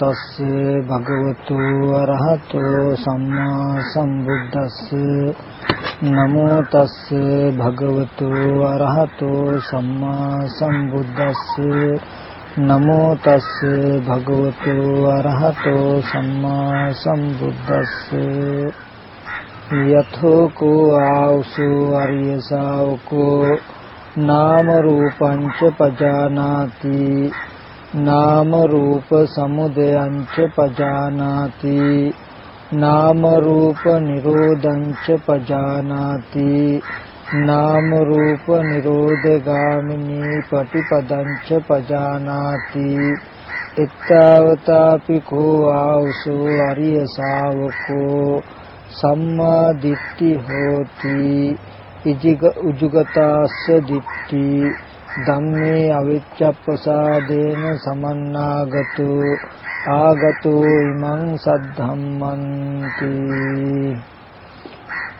තස්ස භගවතු අරහතෝ සම්මා සම්බුද්දස්ස. නමෝ තස්ස භගවතු අරහතෝ සම්මා සම්බුද්දස්ස. නමෝ තස්ස භගවතු අරහතෝ සම්මා සම්බුද්දස්ස. යතෝ කෝ ආවසු අරිය ශාවකෝ නාම රූපංච පජානාති. නාම රූප සමුදයංච පජානාති නාම රූප නිරෝධංච පජානාති නාම රූප නිරෝධගාමිනී පටිපදංච පජානාති එත්තාවතාපි කෝ ආවසෝ අරිය ශාවකෝ සම්මා දිට්ඨි හෝති ඉජිග උජුගතාස්ස දිට්ඨි ධම්මේ අවිච්ඡප්පසාදේන සමන්නාගතු ආගතු ඉමං සද්ධම්මන්ති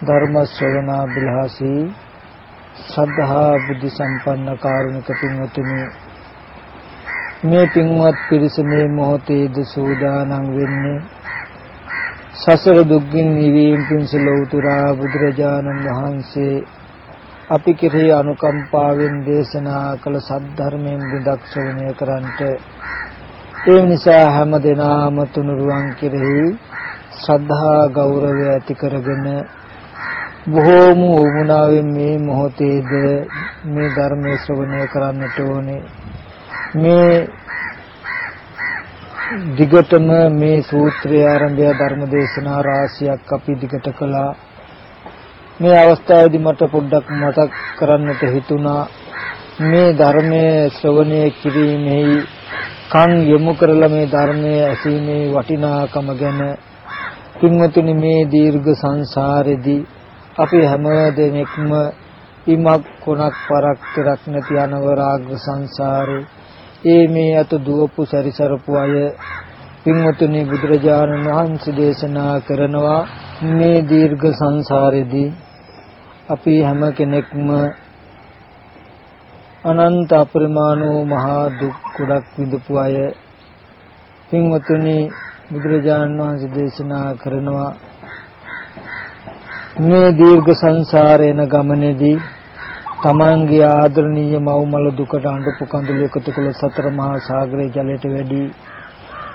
ධර්ම ශ්‍රවණා බිලහසී ශ්‍රද්ධා බුද්ධ සම්පන්න කාරුණික පින්වතුනි මේ පින්වත් පිරිස මේ මොහොතේද සූදානම් වෙන්නේ? සසර දුක්ගින් නිවීම පිණිස ලෞතුරා බුදුරජාණන් වහන්සේ අපි කෙරෙහි අනුකම්පාවෙන් දේශනා කළ සද්ධර්මයෙන් බිඳක් ශ්‍රවණය කරන්ට. ඒ නිසා හැම දිනාම තුනුරුවන් කෙරෙහි ශ්‍රද්ධා ගෞරවය ඇති කරගෙන බොහෝම උමුණාවෙන් මේ මොහොතේද මේ ධර්මයේ ශ්‍රවණය කරන්නට ඕනේ. මේ දිගටම මේ සූත්‍රය ආරම්භය ධර්ම දේශනා රාශියක් අපි දිගට කළා. මේ අවස්ථාවේදී මට පොඩ්ඩක් මතක් කරන්නට හිතුණා. මේ ධර්මයේ ශ්‍රවණය කිරීමෙහි කන් යොමු කරලා මේ ධර්මයේ ඇසීමේ වටිනාකම ගැන පින්වතුනි මේ දීර්ඝ සංසාරෙදී අපි හැම දෙනෙක්ම ඉමක් කොනක් පරක් තරක් නැති අනවරාග්‍ර සංසාරේ ඒ මේ අත දුවපු සැරිසරපු අය පින්වතුනි බුදුරජාණන් වහන්සේ දේශනා කරනවා මේ දීර්ඝ සංසාරෙදී අපි හැම කෙනෙක්ම අනන්ත අපරිමාණ වූ මහා දුක් ගොඩක් විඳපු අය. පින්වතුනි බුදුරජාණන් වහන්සේ දේශනා කරනවා මේ දීර්ඝ සංසාරේන ගමනේදී තමන්ගේ ආදරණීය මව්මල දුකට අඬපු කඳුළු එකතු කළ සතර මහා සාගරයේ ජලයට වැඩි.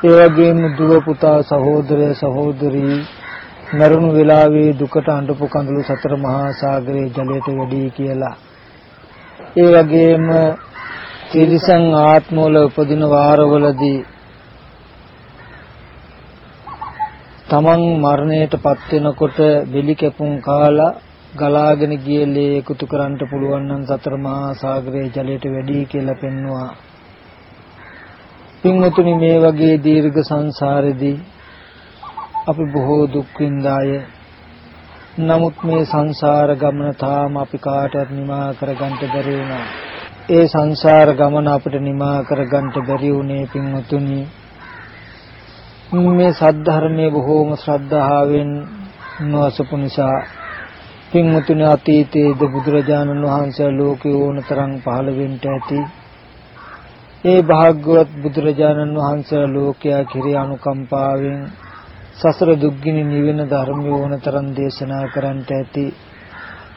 ඒ වගේම දුව පුතා සහෝදරය සහෝදරී මරුණු වෙලාවේ දුකට අඬපු කඳුළු සතර මහා සාගරයේ ජලයට වැඩි කියලා. ඒ වගේම තිරිසන් ආත්මවල උපදින වාරවලදී තමන් මරණයටපත් වෙනකොට බෙලි කැපුම් කාලා ගලාගෙන ගිය ලේ එකතු කරන්න පුළුවන් නම් සතර මහා සාගරයේ ජලයට වැඩි කියලා පෙන්වුවා. පින්වතුනි මේ වගේ දීර්ඝ සංසාරෙදී අපි බොහෝ දුක් විඳාය. නමුත් මේ සංසාර ගමන තාම අපි කාටවත් නිමා කරගන්න බැරි වුණා. ඒ සංසාර ගමන අපිට නිමා කරගන්න බැරි වුණේ පින්වතුනි. මේ සද්ධර්මයේ බොහෝම ශ්‍රද්ධාවෙන් නොසපු නිසා පින්වතුනි අතීතයේද බුදුරජාණන් වහන්සේ ලෝකේ ඕනතරම් පහළ වෙන්න ඇති. ඒ භාග්‍යවත් බුදුරජාණන් වහන්සේ ලෝකයා කිරි අනුකම්පාවෙන් සසර දුක්ගිනි නිවෙන ධර්මය ඕනතරම් දේශනා කරන්නට ඇති.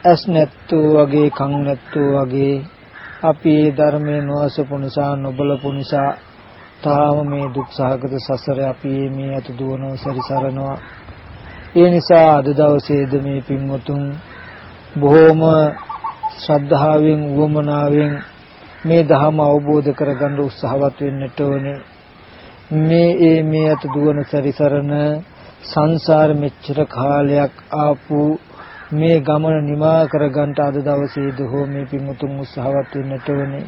ඇස් නැත්තෝ වගේ කන් නැත්තෝ වගේ අපි මේ ධර්මයේ නොඅසපු නිසා නොබලපු නිසා තාම මේ දුක් සහගත සසර අපි මේ අත දුවනව සැරිසරනවා. ඒ නිසා අද දවසේද මේ පින්වතුන් බොහෝම ශ්‍රද්ධාවෙන් වමනාවෙන් මේ ධර්ම අවබෝධ කරගන්න උත්සාහවත් වෙන්නට ඕනේ. මේ ඒ මේ අත දුවන සැරිසරන සංසාර මෙච්චර කාලයක් ආපු මේ ගමන නිමා කරගන්න අද දවසේද හෝ මේ පිමුතුන් උත්සාහවත් වෙන්නට ඕනේ.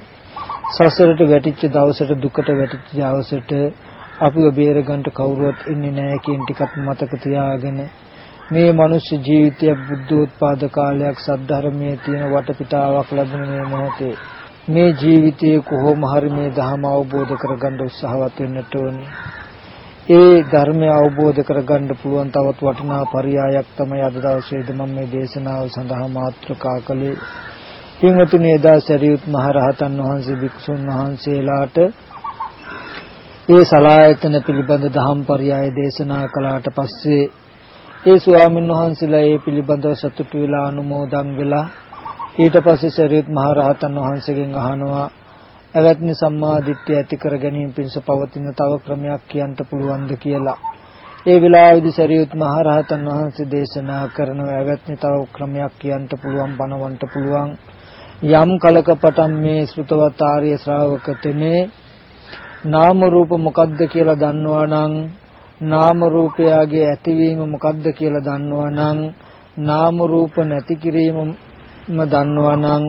සසරට වැටිච්ච දවසට දුකට වැටිච්ච දවසට අපිව බේරගන්න කවුරුවත් ඉන්නේ නැහැ කියන ටිකත් මතක තියාගෙන මේ මනුෂ්‍ය ජීවිතය බුද්ධෝත්පාද කාලයක් සද්ධර්මයේ තියෙන වටපිටාවක් ලැබුණ මේ මොහොතේ මේ ජීවිතයේ කොහොම හරි මේ ධර්ම අවබෝධ කරගන්න උත්සාහවත් වෙන්නට ඕනේ. ඒ ධර්මය අවබෝධ කරගන්න පුළුවන් තවත් වටිනා පරයයක් තමයි අද දවසේද මම මේ දේශනාව සඳහා මාතෘකා කළේ. පින්වතුනි එදා සරියුත් මහ රහතන් වහන්සේ භික්ෂුන් වහන්සේලාට ඒ සලායතන පිළිබඳ දහම් පරයය දේශනා කළාට පස්සේ ඒ ස්වාමීන් වහන්සේලා ඒ පිළිබඳව සතුටු වෙලා අනුමෝදන් වෙලා ඊට පස්සේ සරියුත් මහ රහතන් වහන්සේගෙන් අහනවා එවත්නි සම්මාදිට්ඨිය ඇති කර ගැනීම පිණිස පවතින තව ක්‍රමයක් කියන්න පුළුවන්ද කියලා. ඒ වෙලාවේදී සරියුත් මහ රහතන් වහන්සේ දේශනා කරන එවත්නි තව ක්‍රමයක් කියන්න පුළුවන් බණවන්ට පුළුවන්. යම් කලක පටන් මේ ශ්‍රුතවත් ආර්ය ශ්‍රාවක තෙමේ නාම රූප මොකද්ද කියලා දන්නවා නම් නාම රූපයගේ ඇතිවීම මොකද්ද කියලා දන්නවා නම් නාම රූප නැති කිරීමම දන්නවා නම්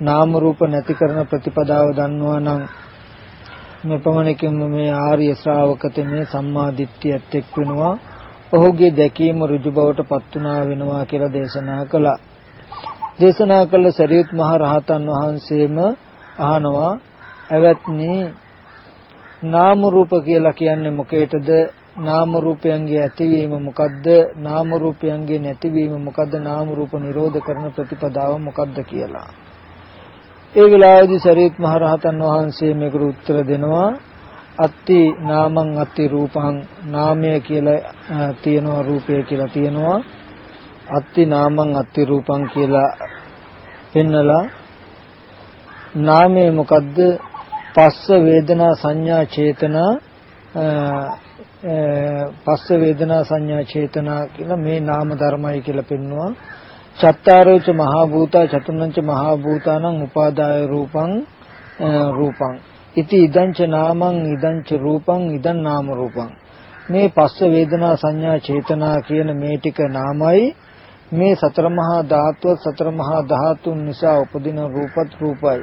නාම රූප නැති කරන ප්‍රතිපදාව දන්නවා නම් මෙපමණකින්ම මේ ආර්ය ශ්‍රාවකතේ මේ සම්මා දිට්ඨියත් එක් වෙනවා ඔහුගේ දැකීම ඍජු බවට පත් වුණා වෙනවා කියලා දේශනා කළා. දේශනා කළ සරියුත් මහ රහතන් වහන්සේම අහනවා එවත්නි නාම රූප කියලා කියන්නේ මොකේද? නාම රූපයන්ගේ ඇතිවීම මොකද්ද? නාම රූපයන්ගේ නැතිවීම මොකද්ද? නාම රූප නිරෝධ කරන ප්‍රතිපදාව මොකද්ද කියලා. ඒ වෙලාවේදී සරියුත් මහ රහතන් වහන්සේ මේකට උත්තර දෙනවා අත්ති නාමං අත්ති රූපං නාමය කියලා තියෙනවා රූපය කියලා තියෙනවා අත්ති නාමං අත්ති රූපං කියලා පෙන්නලා නාමය මොකද්ද පස්ස වේදනා සංඥා චේතනා පස්ස වේදනා සංඥා චේතනා කියලා මේ නාම ධර්මයි කියලා පෙන්වුවා චත්තාරෝච මහා භූතා චතුර්ණංච මහා භූතානං උපාදාය රූපං රූපං. ඉති ඉදංච නාමං ඉදංච රූපං ඉදං නාම රූපං. මේ පස්ස වේදනා සංඥා චේතනා කියන මේ ටික නාමයි. මේ සතර මහා ධාතුව සතර මහා ධාතුන් නිසා උපදින රූපත් රූපයි.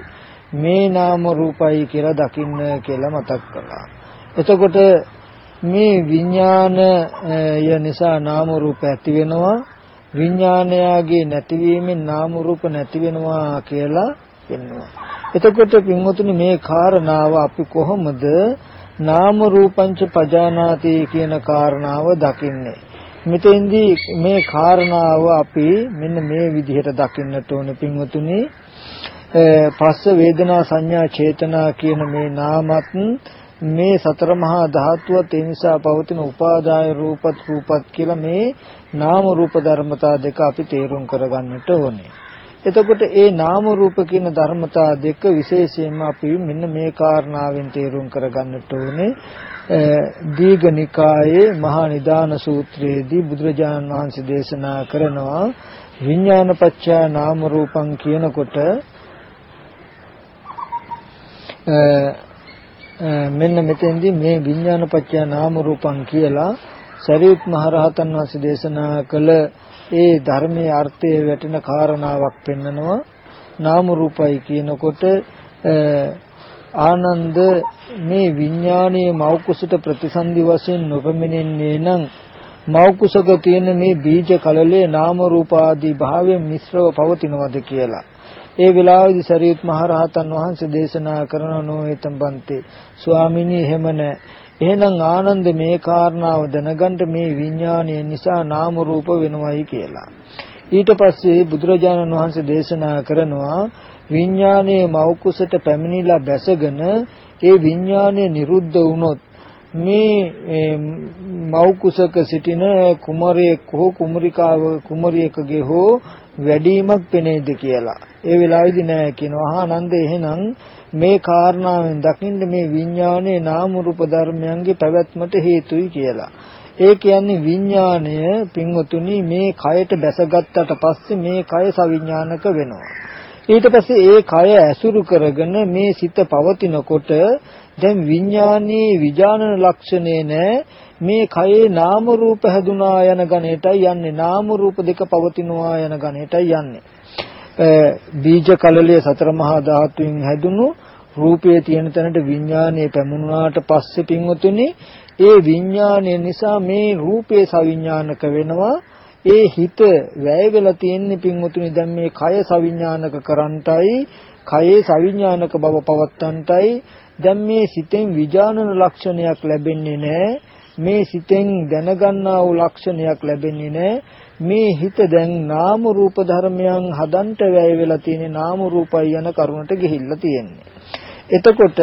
මේ නාම රූපයි කියලා දකින්න කියලා මතක් කළා. එතකොට මේ විඥානය නිසා නාම රූප ඇති වෙනවා විඥානයාගේ නැතිවීමෙන් නාම රූප නැති වෙනවා කියලා කියනවා. එතකොට පින්වතුනි මේ කාරණාව අපි කොහොමද නාම රූපංච පජානාති කියන කාරණාව දකින්නේ? මෙතෙන්දී මේ කාරණාව අපි මෙන්න මේ විදිහට දකින්නට ඕනේ පින්වතුනි. පස්ස වේදනා සංඥා චේතනා කියන මේ නාමත් මේ සතර මහා ධාතුවත් ඒ නිසා පවතින උපාදාය රූපත් රූපත් කියලා මේ නාම රූප ධර්මතා දෙක අපි තේරුම් කරගන්නට ඕනේ. එතකොට ඒ නාම රූප කියන ධර්මතා දෙක විශේෂයෙන්ම අපි මෙන්න මේ කාරණාවෙන් තේරුම් කරගන්නට ඕනේ. දීඝනිකායේ මහා නිදාන සූත්‍රයේදී බුදුරජාණන් වහන්සේ දේශනා කරනවා විඥානපච්චා නාම රූපං කියනකොට මෙන්න මෙතෙන්දී මේ විඥානපච්චය නාම රූපං කියලා සරියුත් මහරහතන් වහන්සේ දේශනා කළ ඒ ධර්මයේ අර්ථය වැටෙන කාරණාවක් පෙන්නනවා. නාම රූපයි කියනකොට ආනන්ද මේ විඥානයේ මෞකුසට ප්‍රතිසන්දි වශයෙන් නොපෙමිනෙන්නේ නම් මෞකුසක තියෙන මේ බීජ කලලේ නාම රූප ආදී භාවයෙන් මිශ්‍රව පවතිනවද කියලා. ඒ වෙලාවේදී සරියුත් මහරහතන් වහන්සේ දේශනා කරන නොහිතම් බන්තේ ස්වාමිනී එහෙම නැහැ. එහෙනම් ආනන්ද මේ කාරණාව දැනගන්න මේ විඥානය නිසා නාම රූප වෙනවයි කියලා. ඊට පස්සේ බුදුරජාණන් වහන්සේ දේශනා කරනවා විඥානයේ මෞකුසට පැමිණිලා බැසගෙන ඒ විඥානය නිරුද්ධ වුණොත් මේ මෞකුසක සිටින කුමරියෙක් හෝ කුමරිකාව කුමරියකගේ හෝ වැඩිමක් පෙනේද කියලා. ඒ වෙලාවේදී නෑ කියනවා. ආනන්ද එහෙනම් මේ කාරණාවෙන් දකින්න මේ විඥානයේ නාම රූප ධර්මයන්ගේ පැවැත්මට හේතුයි කියලා. ඒ කියන්නේ විඥාණය පින්වතුනි මේ කයට බැසගත්තට පස්සේ මේ කය සවිඥානික වෙනවා. ඊට පස්සේ ඒ කය ඇසුරු කරගෙන මේ සිත පවතිනකොට දැන් විඥානයේ විඥානන ලක්ෂණේ නෑ මේ කයේ නාම රූප හැදුනා යන ගණයටයි යන්නේ. නාම රූප දෙක පවතිනවා යන ගණයටයි යන්නේ. බීජ කලලයේ සතර මහා ධාතුන් හැදුණු රූපයේ තියෙන තැනට විඥානය පැමුණාට පස්සේ පින්වතුනි ඒ විඥානය නිසා මේ රූපේ සවිඥානික වෙනවා. ඒ හිත වැය වෙලා තියෙන්නේ පින්වතුනි දැන් මේ කය සවිඥානික කරන්ටයි කයේ සවිඥානික බව පවත්තන්ටයි. දැන් මේ සිතෙන් විඥානන ලක්ෂණයක් ලැබෙන්නේ නැහැ. මේ සිතෙන් දැනගන්නා වූ ලක්ෂණයක් ලැබෙන්නේ නැහැ මේ හිත දැන් නාම රූප ධර්මයන් හදන්ට වැය වෙලා තියෙන නාම රූපයි යන කරුණට ගිහිල්ලා තියෙන්නේ. එතකොට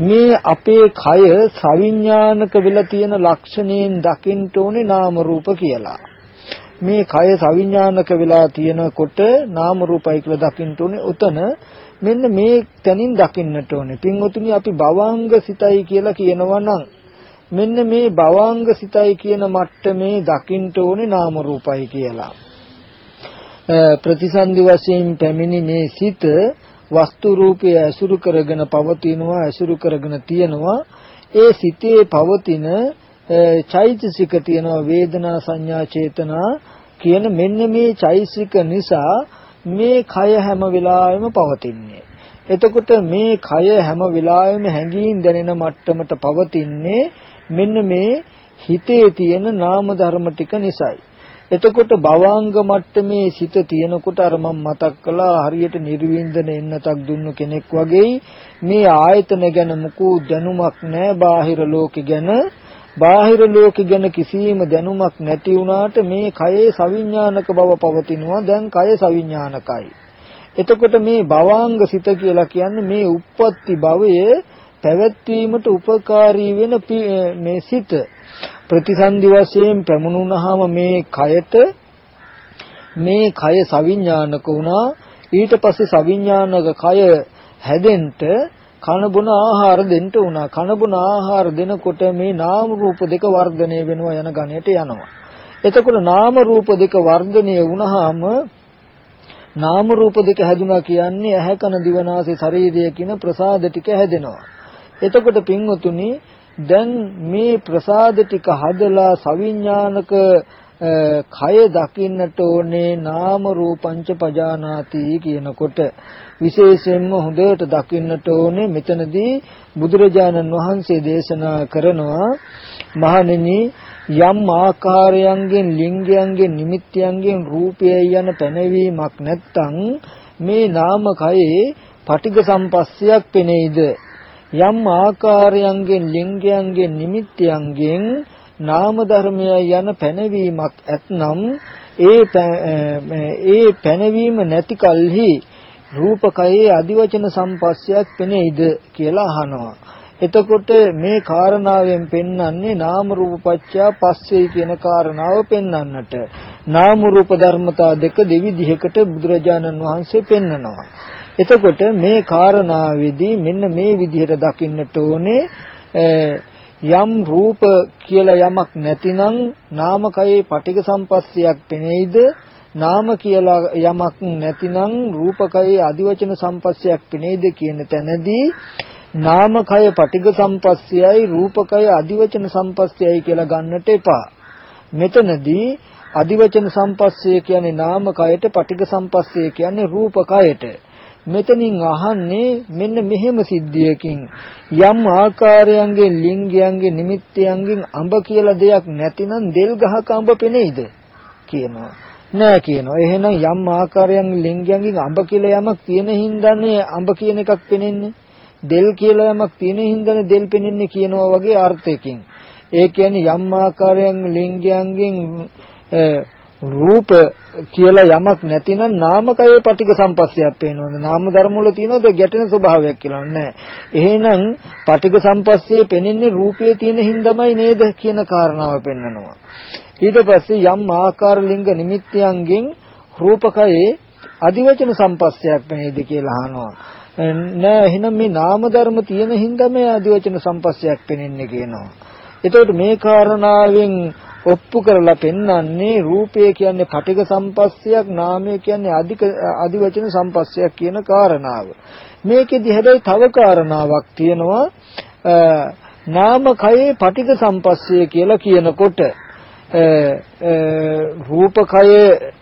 මේ අපේ කය සවිඥානික වෙලා තියෙන ලක්ෂණයෙන් දකින්න ඕනේ නාම රූප කියලා. මේ කය සවිඥානික වෙලා තියෙනකොට නාම රූපයි කියලා දකින්න ඕනේ. උතන මෙන්න මේ තැනින් දකින්නට ඕනේ. පින්වතුනි අපි භවංග සිතයි කියලා කියනවා නම් මෙන්න මේ භවංග සිතයි කියන මට්ටමේ දකින්න ඕනේ නාම රූපයි කියලා. ප්‍රතිසන්දි වශයෙන් පැමිණි මේ සිත වස්තු රූපය ඇසුරු කරගෙන පවතිනවා ඇසුරු කරගෙන තියෙනවා ඒ සිතේ පවතින චෛතසික තියෙනවා වේදනා සංඥා චේතනා කියන මෙන්න මේ චෛතසික නිසා මේ කය හැම වෙලාවෙම පවතින්නේ එතකොට මේ කය හැම වෙලාවෙම හැඟීම් දැනෙන මට්ටමට පවතින්නේ මෙන්න මේ හිතේ තියෙන නාම ධර්ම ටික නිසායි. එතකොට භවාංග මට්ටමේ සිත තියෙනකොට අර මම මතක් කළා හරියට නිර්වින්දන එන්නතක් දුන්නු කෙනෙක් වගේ මේ ආයතන ගැන මුකු දැනුමක් නැහැ බාහිර ලෝකෙ ගැන. බාහිර ලෝකෙ ගැන කිසිම දැනුමක් නැති වුණාට මේ කයේ සවිඥානික බව පවතිනවා. දැන් කය සවිඥානිකයි. එතකොට මේ භවාංග සිත කියලා කියන්නේ මේ උප්පත්ති භවයේ පැවැත්වීමට උපකාරී වෙන මේ සිත. ප්‍රතිසන්දි වශයෙන් පැමුණුනහම මේ කයට මේ කය සවිඥානික වුණා. ඊට පස්සේ සවිඥානික කය හැදෙන්න කන බොන ආහාර දෙන්න උනා කන බොන ආහාර දෙනකොට මේ නාම රූප දෙක වර්ධනය වෙනවා යන ගණයට යනවා. එතකොට නාම රූප දෙක වර්ධනය වුණාම නාම රූප දෙක හැදුනා කියන්නේ ඇහැ කන දිවනාසය ශරීරය කියන ප්‍රසාද ටික හැදෙනවා. එතකොට පින්වතුනි දැන් මේ ප්‍රසාද ටික හදලා සවිඥානික කය දකින්නට ඕනේ නාම රූපංච පජානාති කියනකොට. විශේෂයෙන්ම හොඳට දකින්නට ඕනේ මෙතනදී බුදුරජාණන් වහන්සේ දේශනා කරනවා මහණෙනි යම් ආකාරයන්ගෙන් ලිංගයන්ගෙන් නිමිත්තයන්ගෙන් රූපය යන පැනවීමක් නැත්තම් මේ නාම කයේ පටිඝ සම්පස්සයක් පෙනෙයිද? යම් ආකාරයන්ගෙන් ලිංගයන්ගෙන් නිමිත්තයන්ගෙන් නාම ධර්මය යන පැනවීමක් ඇතනම් ඒ ඒ පැනවීම නැති කලෙහි රූපකයේ අදිවචන සම්පස්සයක් පෙනෙයිද කියලා අහනවා. එතකොට මේ කාරණාවෙන් පෙන්වන්නේ නාම රූප පත්‍යා පස්සේ කියන කාරණාව පෙන්වන්නට. නාම රූප ධර්මතා දෙක දෙවිධයකට බුදුරජාණන් වහන්සේ පෙන්නනවා. එතකොට මේ කාරණාවේදී මෙන්න මේ විදිහට දකින්නට ඕනේ යම් රූප කියලා යමක් නැතිනම් නාමකයේ පටික සම්පස්සයක් පෙනෙයිද? නාම කියලා යමක් නැතිනම් රූපකයේ අදිවචන සම්පස්සයක් පෙනෙයිද කියන තැනදී නාමකය පටික සම්පස්සයයි රූපකය අදිවචන සම්පස්සයයි කියලා ගන්නට එපා. මෙතනදී අදිවචන සම්පස්සය කියන්නේ නාමකයට පටික සම්පස්සය කියන්නේ රූපකයට. මෙතනින් අහන්නේ මෙන්න මෙහෙම සිද්ධියකින්. යම් ආකාරයන්ගෙන් ලිංගයන්ගෙන් නිමිත්තයන්ගෙන් අඹ කියලා දෙයක් නැතිනම් දෙල් ගහක අඹ පෙනෙයිද? කියනවා. නෑ කියනවා. එහෙනම් යම් ආකාරයන් ලිංගයන්ගෙන් අඹ කියලා යමක් තියෙන හින්දානේ අඹ කියන එකක් පෙනෙන්නේ. දෙල් කියලා යමක් තියෙන හින්දානේ දෙල් පෙනෙන්නේ කියනවා වගේ අර්ථයකින්. ඒ කියන්නේ යම් ආකාරයන් ලිංගයන්ගෙන් රූප කියලා යමක් නැතිනම් නාමකයේ පටික සම්පස්සයක් පේනවද? නාම ධර්ම වල තියෙනවද? ගැටෙන ස්වභාවයක් කියලා නෑ. එහෙනම් පටික සම්පස්සේ පෙනෙන්නේ රූපයේ තියෙන හින්දාමයි නේද කියන කාරණාව පෙන්නනවා ඊට පස්සේ යම් ආකාර ලිංග නිමිත්තයන්ගෙන් රූපකයේ අදිවචන සම්පස්සයක් පෙනේද කියලා අහනවා. නෑ එහෙනම් මේ නාම ධර්ම තියෙන හින්දා මේ අදිවචන සම්පස්සයක් පෙනෙන්නේ කියනවා. එතකොට මේ කාරණාවෙන් ඔප්පු කරලා පෙන්වන්නේ රූපය කියන්නේ පටික සම්පස්සයක් නාමය කියන්නේ අධික අධිවචන සම්පස්සයක් කියන කාරණාව. මේකෙදි හැබැයි තව කාරණාවක් තියෙනවා නාමකයේ පටික සම්පස්සය කියලා කියනකොට රූපකයේ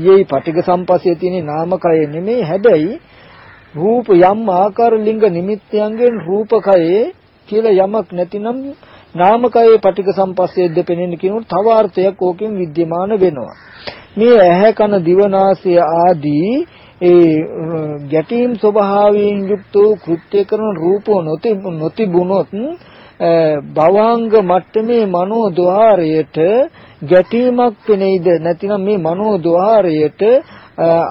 යෙයි පටික සම්පස්සයේ තියෙන නාමකය නෙමෙයි හැබැයි රූප යම් ආකාර ලිංග නිමිත්තයන්ගෙන් රූපකයේ කියලා යමක් නැතිනම් නාමකයේ පටික සම්පස්සේද්ද පෙනෙන කියනොත් තව අර්ථයක් ඕකෙන් विद्यमान වෙනවා. මේ ඇහැ කන දිවනාසය ආදී ඒ ගැටීම් ස්වභාවයෙන් යුක්ත වූ කෘත්‍ය කරන රූපෝ නොතිබුණොත් භවංග මට්ටමේ මනෝ ద్వාරයට ගැටීමක් පෙනෙයිද නැතිනම් මේ මනෝ ద్వාරයට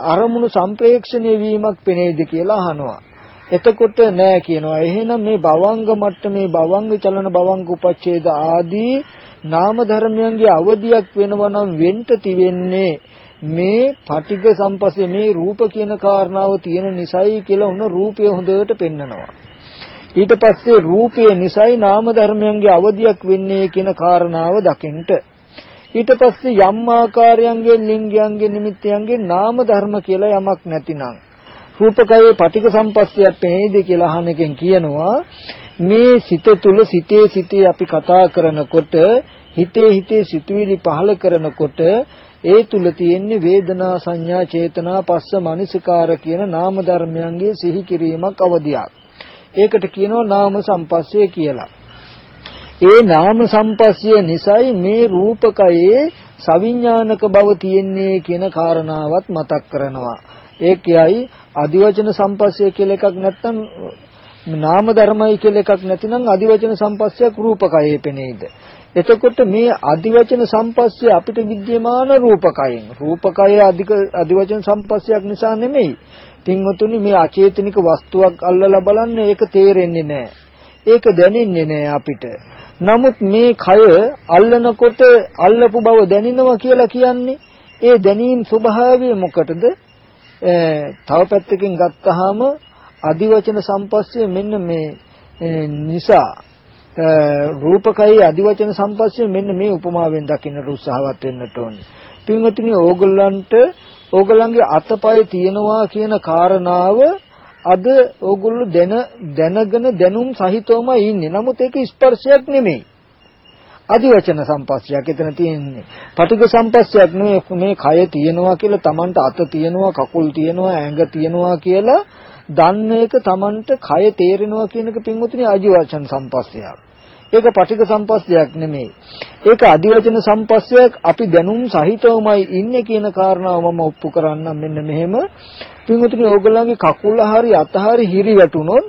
අරමුණු සම්ප්‍රේක්ෂණය වීමක් පෙනෙයිද කියලා අහනවා. එතකොට නෑ කියනවා. එහෙනම් මේ භවංග මට්ටමේ භවංග චලන භවංග උපච්ඡේද ආදී නාම ධර්මයන්ගේ අවදියක් වෙනවා නම් වෙන්න තිවෙන්නේ මේ පටිඝ සම්පස්සේ මේ රූප කියන කාරණාව තියෙන නිසයි කියලා උන රූපය හොඳට පෙන්නනවා. ඊට පස්සේ රූපය නිසයි නාම ධර්මයන්ගේ අවදියක් වෙන්නේ කියන කාරණාව දකින්න. ඊට පස්සේ යම් ආකාරයන්ගෙන් ලිංගයන්ගේ නිමිත්තයන්ගේ නාම ධර්ම කියලා යමක් නැතිනම් රූපකයේ පටික සම්පස්සයක් පෙනේද කියලා අහන එකෙන් කියනවා මේ සිත තුල සිතේ සිතේ අපි කතා කරනකොට හිතේ හිතේ සිතුවිලි පහල කරනකොට ඒ තුල තියෙන්නේ වේදනා සංඥා චේතනා පස්ස මනසිකාර කියන නාම ධර්මයන්ගේ සිහි කිරීමක් අවදියක්. ඒකට කියනවා නාම සම්පස්සය කියලා. ඒ නාම සම්පස්සය නිසයි මේ රූපකයේ සවිඥානික බව තියෙන්නේ කියන කාරණාවත් මතක් කරනවා. ඒකයයි අදිවචන සම්පස්සය කියලා එකක් නැත්නම් නාම ධර්මයි කියලා එකක් නැතිනම් අදිවචන සම්පස්සයක් රූපකයේ පෙනේද. එතකොට මේ අදිවචන සම්පස්සය අපිට විද්‍යමාන රූපකයෙන් රූපකය අධික අදිවචන සම්පස්සයක් නිසා නෙමෙයි. පින්වතුනි මේ අචේතනික වස්තුවක් අල්ලලා බලන්න ඒක තේරෙන්නේ නැහැ. ඒක දැනෙන්නේ නැහැ අපිට. නමුත් මේ කය අල්ලනකොට අල්ලපු බව දැනෙනවා කියලා කියන්නේ ඒ දැනීම් ස්වභාවය මොකටද? තව පැත්තකින් ගත්තාම අදිවචන සම්පස්සේ මෙන්න මේ නිසා රූපකයේ අදිවචන සම්පස්සේ මෙන්න මේ උපමාවෙන් දකින්නට උත්සාහවත් වෙන්නට ඕනේ. පින්වතුනි ඕගොල්ලන්ට ඕගොල්ලන්ගේ අතපය තියනවා කියන කාරණාව අද ඕගොල්ලෝ දැන දැනගෙන දැනුම් සහිතවම ඉන්නේ. නමුත් ඒක ස්පර්ශයක් නෙමෙයි. අදිවචන සම්පස්සයක් එතන තියෙන්නේ. පටිඝ සම්පස්සයක් නෙමෙයි මේ කය තියෙනවා කියලා Tamanට අත තියෙනවා, කකුල් තියෙනවා, ඇඟ තියෙනවා කියලා දන්න එක Tamanට කය තේරෙනවා කියන එක පින්වතුනි අදිවචන සම්පස්සයක්. ඒක පටිඝ සම්පස්සයක් නෙමෙයි. ඒක අදිවචන සම්පස්සයක් අපි දැනුම් සහිතවමයි ඉන්නේ කියන කාරණාව මම ඔප්පු කරන්නම් මෙන්න මෙහෙම. පින්වතුනි ඕගොල්ලන්ගේ කකුල හරි අත හරි හිරි වැටුනොත්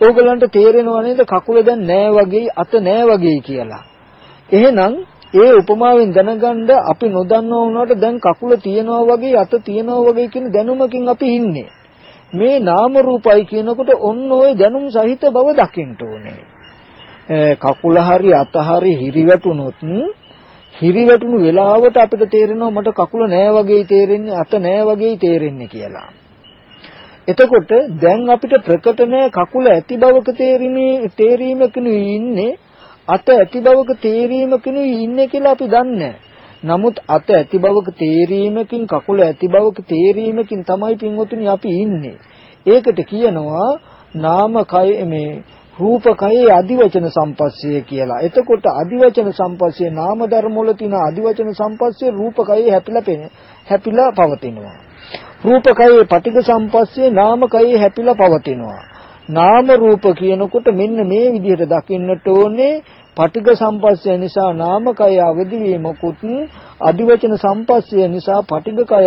ඕගොල්ලන්ට තේරෙනව නේද කකුල දැන් නෑ වගේ අත නෑ වගේ කියලා. එහෙනම් ඒ උපමාවෙන් දැනගන්න අපි නොදන්නා වුණාට දැන් කකුල තියනවා වගේ අත තියනවා වගේ කියන දැනුමකින් අපි ඉන්නේ. මේ නාම රූපයි කියනකොට ඔන්න ඔය දැනුම් සහිත බව දකින්න ඕනේ. කකුල හරි අත හරි හිරිවැටුනොත් හිරිවැටුණු වෙලාවට අපිට තේරෙනවා මට කකුල නෑ වගේ තේරෙන්නේ අත නෑ වගේ තේරෙන්නේ කියලා. එතකොට දැන් අපිට ප්‍රකට නෑ කකුල ඇති බවක තේරීමේ තේරීමකනේ ඉන්නේ අත ඇති බවක තේරීමකිනුයි ඉන්නේ කියලා අපි දන්නේ නමුත් අත ඇති බවක තේරීමකින් කකුල ඇති බවක තේරීමකින් තමයි පින්වතුනි අපි ඉන්නේ. ඒකට කියනවා නාම කය මේ රූප කයේ අදිවචන සම්පස්සේ කියලා. එතකොට අදිවචන සම්පස්සේ නාම ධර්ම වල තියෙන අදිවචන සම්පස්සේ රූප කයේ හැපිලා පෙන හැපිලා පවතිනවා. රූප කයේ පටිඝ සම්පස්සේ නාම කයේ හැපිලා පවතිනවා. නාම රූප කියනකොට මෙන්න මේ විදිහට දකින්නට ඕනේ. පටිඝ සම්පස්සය නිසා නාමකය අවදි වීමකුත් අදිවචන සම්පස්සය නිසා පටිඝ කය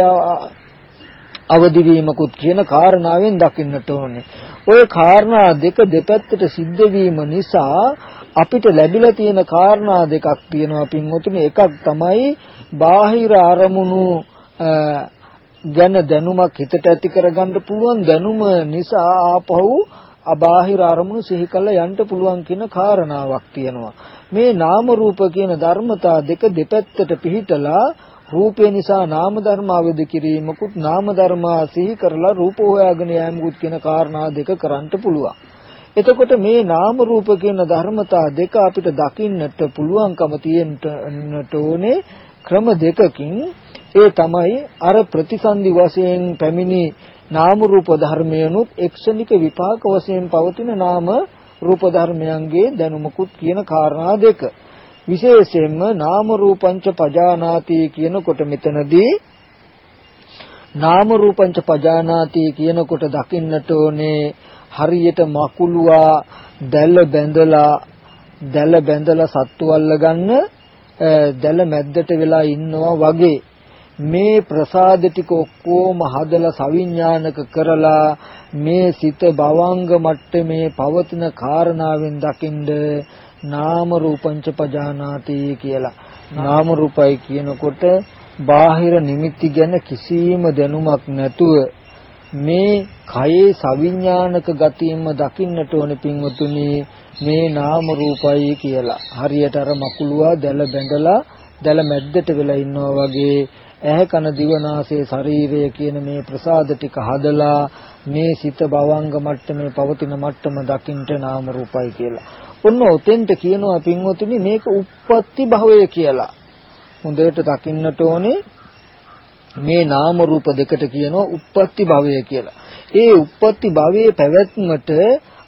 අවදි වීමකුත් කියන කාරණාවෙන් දකින්නට ඕනේ. ওই කාරණා දෙක දෙපැත්තට සිද්ධ වීම නිසා අපිට ලැබිලා තියෙන කාරණා දෙකක් තියෙනවා පින්වතුනි. එකක් තමයි බාහිර අරමුණු ගැන දැනුමක් හිතට ඇති කරගන්න පුළුවන්. දැනුම නිසා ආපහු අබාහිර අරමුණු සිහි කළා යන්න පුළුවන් කියන කාරණාවක් තියෙනවා. මේ නාම රූප කියන ධර්මතා දෙක දෙපැත්තට පිහිටලා රූපය නිසා නාම ධර්ම අවදි කිරීමකුත් නාම ධර්ම සිහි කරලා රූප හොයාගෙන යෑමකුත් කියන කාරණා දෙක කරන්න පුළුවන්. එතකොට මේ නාම රූප කියන ධර්මතා දෙක අපිට දකින්නට පුළුවන්කම තියෙන්නට ඕනේ ක්‍රම දෙකකින් ඒ තමයි අර ප්‍රතිසන්දි වශයෙන් පැමිණි නාම රූප ධර්මයනුත් එක්ෂණික විපාක වශයෙන් පවතින නාම රූප ධර්මයන්ගේ දැනුමකුත් කියන කාරණා දෙක. විශේෂයෙන්ම නාම රූපංච පජානාති කියනකොට මෙතනදී නාම රූපංච පජානාති කියනකොට දකින්නට ඕනේ හරියට මකුලුවා දැල බැඳලා දැල බැඳලා සත්තු අල්ලගන්න දැල මැද්දට වෙලා ඉන්නවා වගේ මේ ප්‍රසාද ටික ඔක්කොම හදලා සවිඥානික කරලා මේ සිත භවංග මට්ටමේ පවතින කාරණාවෙන් දකින්ද නාම රූපංච පජානාති කියලා. නාම රූපයි කියනකොට බාහිර නිමිති ගැන කිසිම දැනුමක් නැතුව මේ කයේ සවිඥානික ගතියෙන්ම දකින්නට ඕනේ පින්වතුනි මේ නාම රූපයි කියලා. හරියට අර මකුලුවා දැල බැඳලා දැල මැද්දට වෙලා ඉන්නවා වගේ ඇහැ කන දිවනාසය ශරීරය කියන මේ ප්‍රසාද ටික හදලා මේ සිත භවංග මට්ටමේ පවතින මට්ටම දකින්ට නාම රූපයි කියලා. ඔන්න ඔතෙන්ට කියනවා පින්වතුනි මේක උප්පත්ති භවය කියලා. හොඳට දකින්නට ඕනේ මේ නාම රූප දෙකට කියනවා උප්පත්ති භවය කියලා. ඒ උප්පත්ති භවයේ පැවැත්මට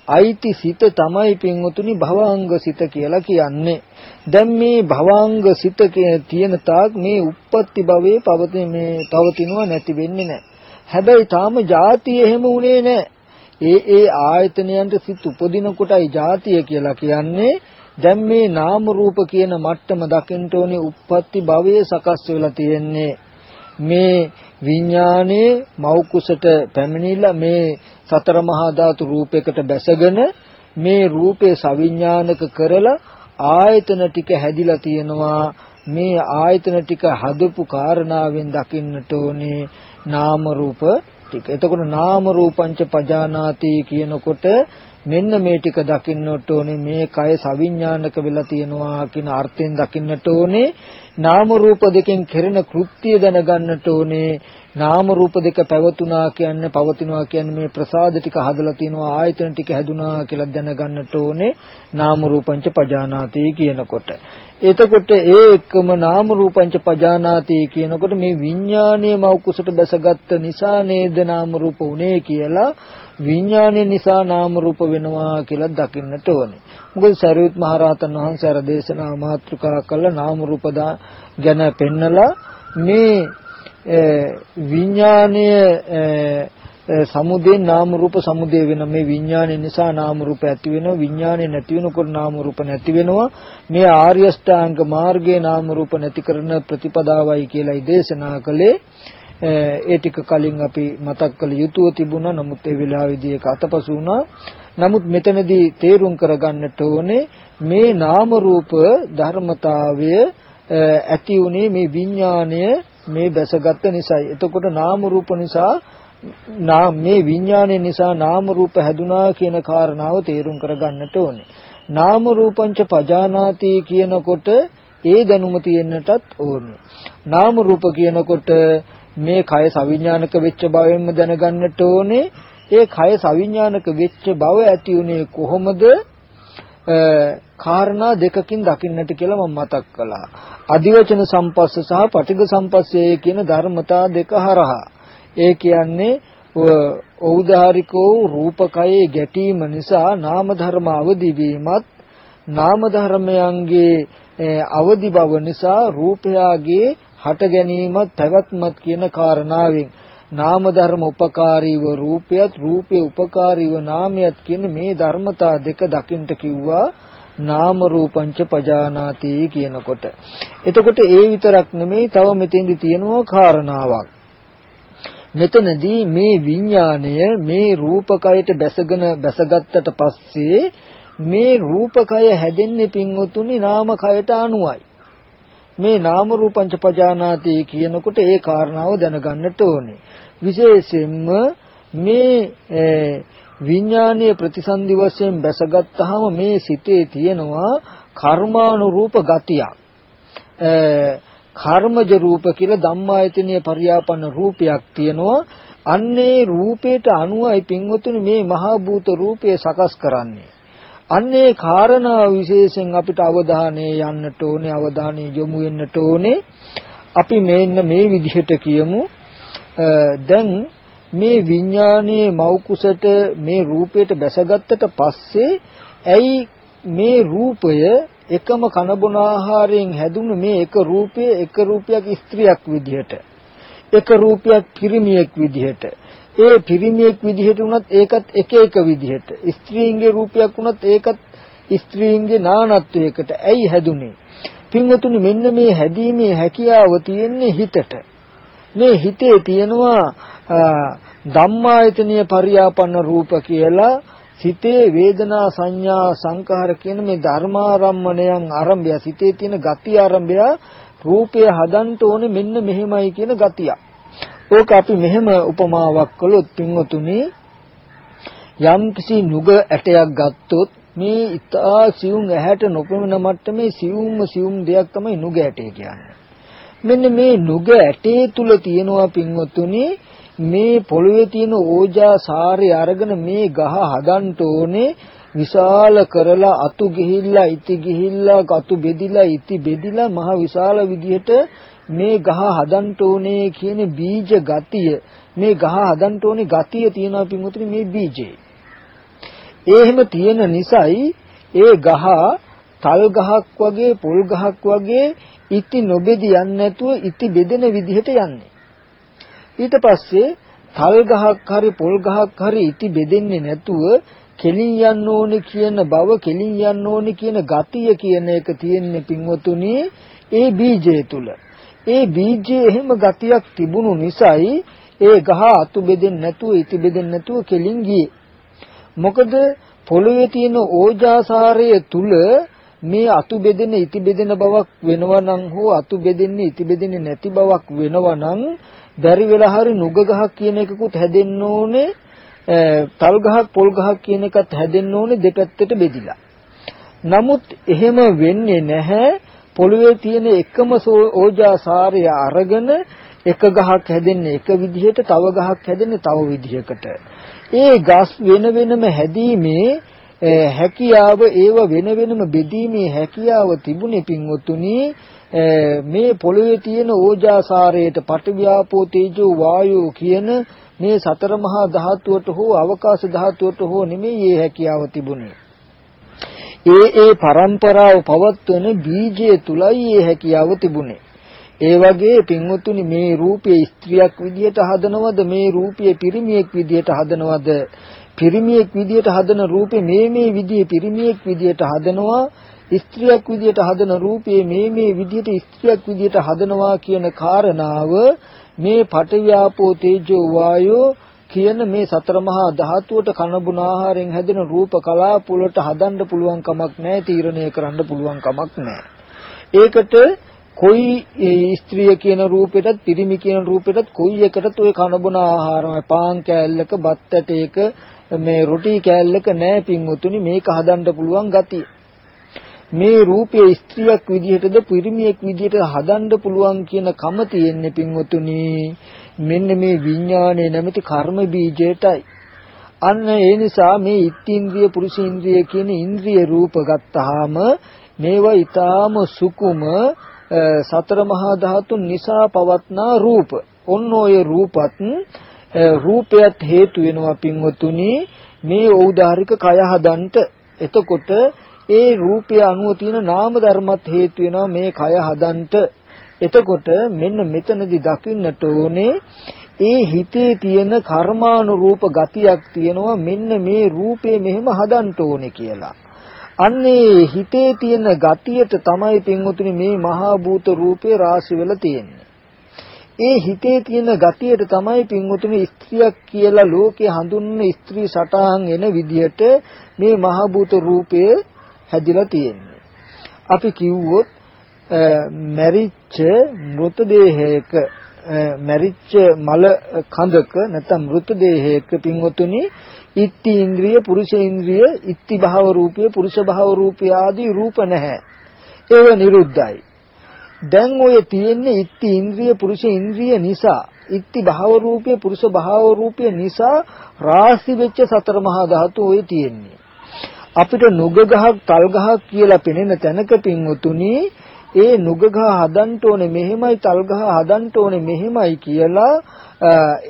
අයිති සිත තමයි පින්වතුනි භවංග සිත කියලා කියන්නේ. දැන් මේ භවංග සිත තියෙන තාක් මේ උප්පත්ති භවයේ පවතින මේ පවතිනවා නැති වෙන්නේ නැහැ. හැබැයි තාම ಜಾතිය එහෙම උනේ නැහැ. ඒ ඒ ආයතනයන්ට සිත් උපදින කොටයි ಜಾතිය කියලා කියන්නේ. දැන් මේ නාම රූප කියන මට්ටම දකින්න ඕනේ උප්පත්ති භවයේ සකස් වෙලා තියෙන්නේ. මේ විඥානයේ මෞකුසට පැමිණිලා මේ සතර මහා ධාතු රූපයකට බැසගෙන මේ රූපේ සවිඥානික කරලා ආයතන ටික හැදිලා තියෙනවා මේ ආයතන ටික හදපු කාරණාවෙන් දකින්නට ඕනේ නාම රූප ටික. එතකොට නාම රූපංච පජානාති කියනකොට මෙන්න මේ ටික දකින්නට ඕනේ මේ කය සවිඥානික වෙලා තියෙනවා කියන අර්ථයෙන් දකින්නට ඕනේ. නාම රූප දෙකෙන් කෙරෙන කෘත්‍ය දැනගන්නට ඕනේ. නාම රූප දෙක පැවතුනා කියන්නේ පවතිනවා කියන්නේ මේ ප්‍රසාද ටික හදලා තියෙනවා ආයතන ටික හැදුනා කියලා දැනගන්නට ඕනේ. නාම රූපංච පජානාති කියනකොට. එතකොට ඒ එක්කම නාම රූපංච පජානාති කියනකොට මේ විඥානයේ මෞකුසට බැසගත්ත නිසා නේද නාම රූප උනේ කියලා විඥානය නිසා නාම රූප වෙනවා කියලා දකින්නට ඕනේ. මොකද සරියුත් මහරහතන් වහන්සේ අර දේශනා මාතෘකා කළ නාම රූප ගැන පෙන්නලා මේ විඥානය සමුදේ නාම රූප සමුදේ වෙන මේ විඥානය නිසා නාම රූප ඇති වෙනවා. විඥානය නැති වෙනකොට නාම රූප නැති වෙනවා. මේ ආර්ය ෂ්ටාංග මාර්ගයේ නාම රූප නැති කරන ප්‍රතිපදාවයි කියලායි දේශනා කළේ. ඒ ටික කලින් අපි මතක් කළ යුතුව තිබුණා නමුත් ඒ වෙලාවේදී ඒක අතපසු වුණා නමුත් මෙතනදී තේරුම් කරගන්නට ඕනේ මේ නාම රූප ධර්මතාවය ඇති උනේ මේ විඥාණය මේ බැසගත් නිසායි. එතකොට නාම රූප නිසා මේ විඥාණය නිසා නාම රූප හැදුනා කියන කාරණාව තේරුම් කරගන්නට ඕනේ. නාම රූපංච පජානාති කියනකොට ඒ දැනුම තියෙන්නටත් ඕනේ. නාම රූප කියනකොට මේ කය සවිඥානික වෙච්ච බවෙන්ම දැනගන්නට ඕනේ. ඒ කය සවිඥානික වෙච්ච බව ඇති උනේ කොහොමද? කාරණා දෙකකින් දකින්නට කියලා මම මතක් කළා. අදිවචන සම්පස්ස සහ පටිඝ සම්පස්සේ කියන ධර්මතා දෙක හරහා. ඒ කියන්නේ ඖදාරිකෝ රූපකයේ ගැටීම නිසා නාම ධර්ම අවදි වීමත් නාම ධර්මයන්ගේ අවදි බව නිසා රූපයාගේ හට ගැනීමත් පැවැත්මත් කියන කාරණාවෙන් නාම ධර්ම උපකාරීව රූපයත් රූපේ උපකාරීව නාමයත් කියන මේ ධර්මතා දෙක දකින්ට කිව්වා නාම රූපංච පජානාති කියනකොට. එතකොට ඒ විතරක් නෙමෙයි තව මෙතෙන්දි තියෙනවා කාරණාවක්. මෙතනදී මේ විඥාණය මේ රූපකයට බැසගෙන බැසගත්තට පස්සේ මේ රූපකය හැදෙන්නේ පින්වතුනි නාමකයට අනුවයි. මේ නාම රූපංච පජානාති කියනකොට ඒ කාරණාව දැනගන්නට ඕනේ. විශේෂයෙන්ම මේ විඥානීය ප්‍රතිසන්දි වශයෙන් බැසගත්තාම මේ සිතේ තියෙනවා කර්මානුරූප ගතියක්. කර්මජ රූප කියලා ධම්මායතනීය පරියාපන්න රූපයක් තියෙනවා. අන්නේ රූපයට අනුවයි පින්වතුනි මේ මහා භූත රූපය සකස් කරන්නේ. අන්නේ කාරණා විශේෂයෙන් අපිට අවධානය යන්නට ඕනේ අවධානය යොමු වෙන්නට ඕනේ. අපි මේන්න මේ විදිහට කියමු. දැන් මේ විඥානයේ මෞකුසට මේ රූපයට බැසගත්තට පස්සේ ඇයි මේ රූපය එකම කනබුන ආහාරයෙන් හැදුණු මේ එක රූපය එක රූපයක් ස්ත්‍රියක් විදිහට එක රූපයක් පිරිමියෙක් විදිහට ඒ පිරිමියෙක් විදිහට වුණත් ඒකත් එක එක විදිහට. ස්ත්‍රීන්ගේ රූපයක් වුණත් ඒකත් ස්ත්‍රීන්ගේ නානත්වයකට ඇයි හැදුනේ? පින්වතුනි මෙන්න මේ හැදීමේ හැකියාව තියෙන්නේ හිතට. මේ හිතේ තියෙනවා ධම්මායතනීය පරියාපන්න රූප කියලා සිතේ වේදනා සංඥා සංකාර කියන මේ ධර්මාරම්මණයන් ආරම්භය සිතේ තියෙන ගති ආරම්භය රූපය හදන්න ඕනේ මෙන්න මෙහෙමයි කියන ගතියක්. ඕක අපි මෙහෙම උපමාවක් කළොත් පින්වතුනි යම් කිසි නුග ඇටයක් ගත්තොත් මේ ඉතා සියුම් ඇහැට නොපෙනෙන මට්ටමේ සියුම්ම සියුම් දෙයක් තමයි නුග ඇටය කියන්නේ. මෙන්න මේ නුග ඇටේ තුල තියෙනවා පින්වතුනි මේ පොළවේ තියෙන ඕජා සාරය අරගෙන මේ ගහ හදන්න ඕනේ විශාල කරලා අතු ගිහිල්ලා ඉති ගිහිල්ලා අතු බෙදිලා ඉති බෙදිලා මහ විශාල විදිහට මේ ගහ හදන්න ඕනේ කියන බීජ ගතිය මේ ගහ හදන්න ඕනේ ගතිය තියෙනවා පින්වතුනි මේ බීජේ ඒ එහෙම තියෙන නිසායි ඒ ගහ තල් ගහක් වගේ පොල් ගහක් වගේ ඉති නොබෙදි යන්නේ නැතුව ඉති බෙදෙන විදිහට යන්නේ. ඊට පස්සේ තල් ගහක් හරි පොල් ගහක් හරි ඉති බෙදෙන්නේ නැතුව කෙලින් යන්න ඕනේ කියන බව කෙලින් යන්න ඕනේ කියන ගතිය කියන එක තියෙන්නේ පින්වතුනි ඒ බීජය තුල. ඒ බීජයේ එහෙම ගතියක් තිබුණු නිසායි ඒ ගහ අතු බෙදෙන්නේ නැතුව ඉති බෙදෙන්නේ නැතුව කෙලින් ගියේ. මොකද පොළවේ තියෙන ඕජාසාරය තුල මේ අතු බෙදෙන ඉති බෙදෙන බවක් වෙනවා නම් හෝ අතු බෙදෙන්නේ ඉති බෙදෙන්නේ නැති බවක් වෙනවා නම් බැරි වෙලා හරි නුග ගහක් කියන එකකුත් හැදෙන්න ඕනේ තල් ගහක් පොල් ගහක් කියන එකත් හැදෙන්න ඕනේ දෙපැත්තට බෙදිලා. නමුත් එහෙම වෙන්නේ නැහැ පොළවේ තියෙන එකම ඕජාසාරය අරගෙන එක ගහක් හැදෙන්නේ එක විදිහට තව ගහක් හැදෙන්නේ තව විදිහකට. ඒ ගස් වෙන වෙනම හැදීමේ හැකියාව ඒව වෙන වෙනම බෙදීමේ හැකියාව තිබුණේ පින්වතුනි මේ පොළවේ තියෙන ඕජාසාරයට පටවියාපෝ තේජෝ වායෝ කියන මේ සතර මහා ධාතුවට හෝ අවකාශ ධාතුවට හෝ නෙමෙයි මේ හැකියාව තිබුණේ. ඒ ඒ પરම්පරාව පවත්වන බීජය තුලයි මේ හැකියාව තිබුණේ. ඒ වගේ පින්වතුනි මේ රූපය ස්ත්‍රියක් විදියට හදනවද මේ රූපය පිරිමියෙක් විදියට හදනවද පිරිමියෙක් විදියට හදන රූපේ මේ මේ විදියේ පිරිමියෙක් විදියට හදනවා ස්ත්‍රියක් විදියට හදන රූපේ මේ මේ විදියට ස්ත්‍රියක් විදියට හදනවා කියන කාරණාව මේ පටවියාපෝ තේජෝ වායෝ කියන මේ සතර මහා ධාතුවට කනබුන ආහාරයෙන් හැදෙන රූප කලාප වලට හදන්න පුළුවන් කමක් නැහැ තීරණය කරන්න පුළුවන් කමක් නැහැ. ඒකට කොයි ස්ත්‍රිය කියන රූපෙටත් පිරිමි කියන රූපෙටත් කොයි එකටත් ওই කනබුන ආහාරමයි පාන් කෑල්ලක බත් ඇටයක මේ රොටි කෑල්ලක නෑ පින්වතුනි මේක හදන්න පුළුවන් ගතිය. මේ රූපය ස්ත්‍රියක් විදිහටද පිරිමියෙක් විදිහට හදන්න පුළුවන් කියන කම තියෙන්නේ පින්වතුනි. මෙන්න මේ විඥානයේ නැමැති කර්ම බීජයටයි අන්න ඒ නිසා මේ ඉත්ත්‍ින්ද්‍රිය පුරුෂේන්ද්‍රිය කියන ඉන්ද්‍රිය රූප ගත්තාම මේවා ඊටාම සුකුම සතර මහා ධාතුන් නිසා පවත්නා රූප. ඔන්න ඔය රූපත් රූපයත් හේතු වෙනවා පින්වතුනි මේ ඖදාරික කය හදන්ට. එතකොට ඒ රූපය අනුව තියෙන නාම ධර්මත් හේතු වෙනවා මේ කය හදන්ට. එතකොට මෙන්න මෙතනදී දකින්නට ඕනේ ඒ හිතේ තියෙන කර්මානුරූප ගතියක් තියෙනවා මෙන්න මේ රූපේ මෙහෙම හදන්න ඕනේ කියලා. අන්නේ හිතේ තියෙන ගතියට තමයි පින්වතුනි මේ මහා භූත රූපේ රාශි වෙලා තියෙන්නේ. ඒ හිතේ තියෙන ගතියට තමයි පින්වතුනි ස්ත්‍රියක් කියලා ලෝකේ හඳුන්වන ස්ත්‍රී සටහන් එන විදිහට මේ මහා භූත රූපය හැදිලා තියෙන්නේ. අපි කිව්වොත් මැරිච්ච මෘතදේහයක මැරිච්ච මල කඳක නැත්නම් මෘතදේහයක පින්වතුනි ඉත්ති ඉන්ද්‍රිය පුරුෂ ඉන්ද්‍රිය ඉත්ති භාව රූපය පුරුෂ භාව රූපය ආදී රූප නැහැ. ඒව නිරුද්ධයි. දැන් ඔය තියෙන්නේ ඉත්ති ඉන්ද්‍රිය පුරුෂ ඉන්ද්‍රිය නිසා ඉත්ති භාව රූපය පුරුෂ භාව රූපය නිසා රාශි වෙච්ච සතර මහා ධාතු ඔය තියෙන්නේ. අපිට නුග ගහක් තල් ගහක් කියලා පෙනෙන තැනක පින්වතුනි ඒ නුග ගහ හදන්න ඕනේ මෙහෙමයි තල් ගහ හදන්න ඕනේ මෙහෙමයි කියලා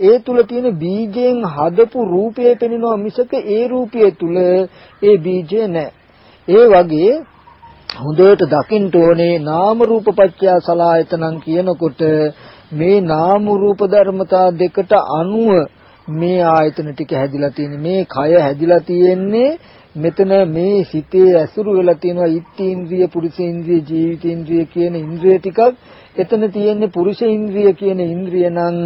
ඒ තුල තියෙන බීජයෙන් හදපු රූපය පෙනෙනවා මිසක ඒ රූපය තුල ඒ බීජය නැහැ. ඒ වගේ හොඳට දකින්න ඕනේ නාම රූප පත්‍ය සලායතනං කියනකොට මේ නාම රූප ධර්මතා දෙකට අනුව මේ ආයතන ටික හැදිලා තියෙන්නේ මේ කය හැදිලා තියෙන්නේ මෙතන මේ සිතේ ඇසුරු වෙලා තියෙනවා ඉත්තේන්ද්‍රිය පුරුෂේන්ද්‍රිය ජීවිතේන්ද්‍රිය කියන ඉන්ද්‍රිය ටිකක්. එතන තියෙන්නේ පුරුෂ ඉන්ද්‍රිය කියන ඉන්ද්‍රිය නම්